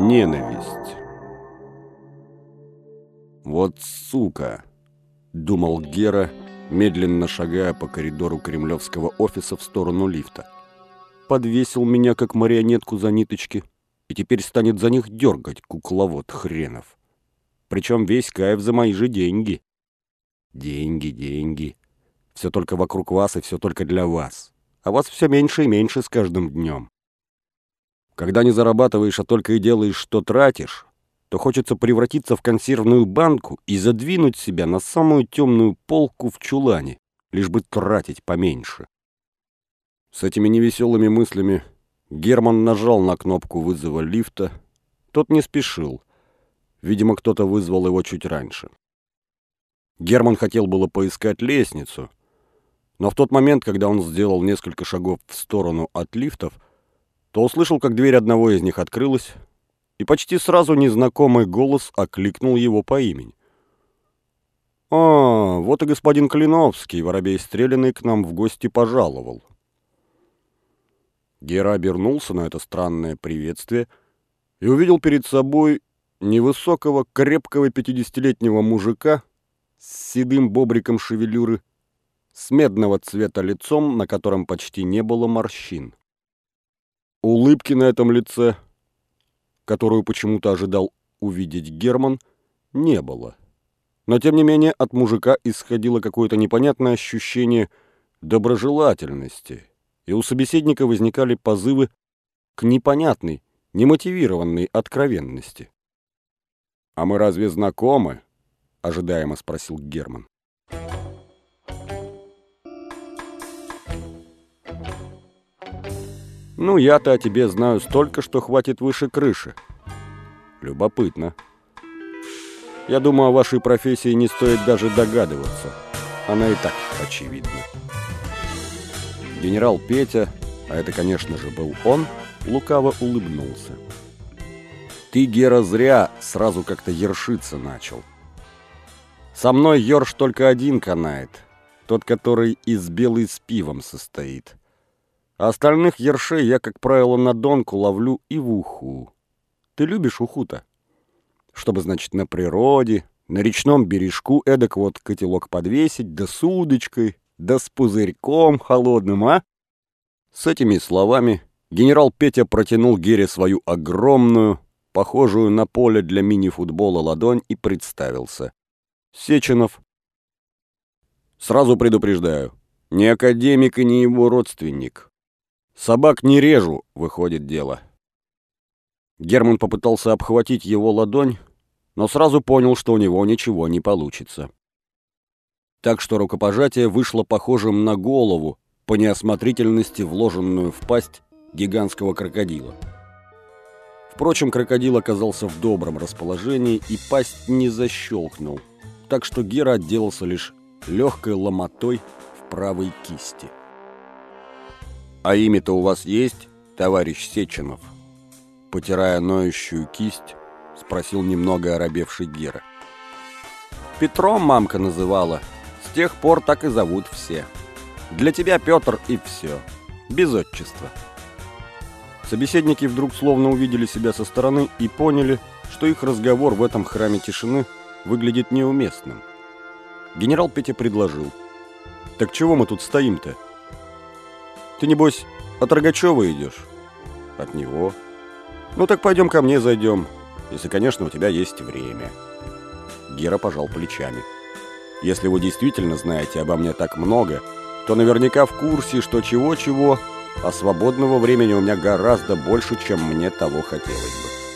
Ненависть. «Вот сука!» — думал Гера, медленно шагая по коридору кремлевского офиса в сторону лифта. «Подвесил меня, как марионетку за ниточки, и теперь станет за них дергать, кукловод хренов. Причем весь кайф за мои же деньги. Деньги, деньги. Все только вокруг вас и все только для вас. А вас все меньше и меньше с каждым днем. Когда не зарабатываешь, а только и делаешь, что тратишь, то хочется превратиться в консервную банку и задвинуть себя на самую темную полку в чулане, лишь бы тратить поменьше. С этими невеселыми мыслями Герман нажал на кнопку вызова лифта. Тот не спешил. Видимо, кто-то вызвал его чуть раньше. Герман хотел было поискать лестницу, но в тот момент, когда он сделал несколько шагов в сторону от лифтов, то услышал, как дверь одного из них открылась, и почти сразу незнакомый голос окликнул его по имени. «А, вот и господин Клиновский, воробей стреляный, к нам в гости пожаловал». Гера обернулся на это странное приветствие и увидел перед собой невысокого, крепкого пятидесятилетнего мужика с седым бобриком шевелюры, с медного цвета лицом, на котором почти не было морщин. Улыбки на этом лице, которую почему-то ожидал увидеть Герман, не было. Но, тем не менее, от мужика исходило какое-то непонятное ощущение доброжелательности, и у собеседника возникали позывы к непонятной, немотивированной откровенности. «А мы разве знакомы?» — ожидаемо спросил Герман. Ну, я-то о тебе знаю столько, что хватит выше крыши. Любопытно. Я думаю, о вашей профессии не стоит даже догадываться. Она и так очевидна. Генерал Петя, а это, конечно же, был он, лукаво улыбнулся. Ты, Гера, зря сразу как-то ершиться начал. Со мной ерш только один канает, тот, который из белый с пивом состоит. Остальных ершей я, как правило, на донку ловлю и в уху. Ты любишь уху-то? Чтобы, значит, на природе, на речном бережку эдак вот котелок подвесить, да с удочкой, да с пузырьком холодным, а? С этими словами генерал Петя протянул Гере свою огромную, похожую на поле для мини-футбола ладонь и представился. Сеченов. Сразу предупреждаю, не академик и не его родственник. Собак не режу, выходит дело. Герман попытался обхватить его ладонь, но сразу понял, что у него ничего не получится. Так что рукопожатие вышло похожим на голову, по неосмотрительности вложенную в пасть гигантского крокодила. Впрочем, крокодил оказался в добром расположении и пасть не защелкнул, так что Гера отделался лишь легкой ломотой в правой кисти. «А имя-то у вас есть, товарищ Сеченов?» Потирая ноющую кисть, спросил немного оробевший Гера. «Петром мамка называла. С тех пор так и зовут все. Для тебя Петр и все. Без отчества». Собеседники вдруг словно увидели себя со стороны и поняли, что их разговор в этом храме тишины выглядит неуместным. Генерал Петя предложил. «Так чего мы тут стоим-то?» Ты, небось, от Рогачева идешь? От него. Ну так пойдем ко мне зайдем, если, конечно, у тебя есть время. Гера пожал плечами. Если вы действительно знаете обо мне так много, то наверняка в курсе, что чего-чего, а свободного времени у меня гораздо больше, чем мне того хотелось бы.